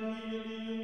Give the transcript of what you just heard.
Amen.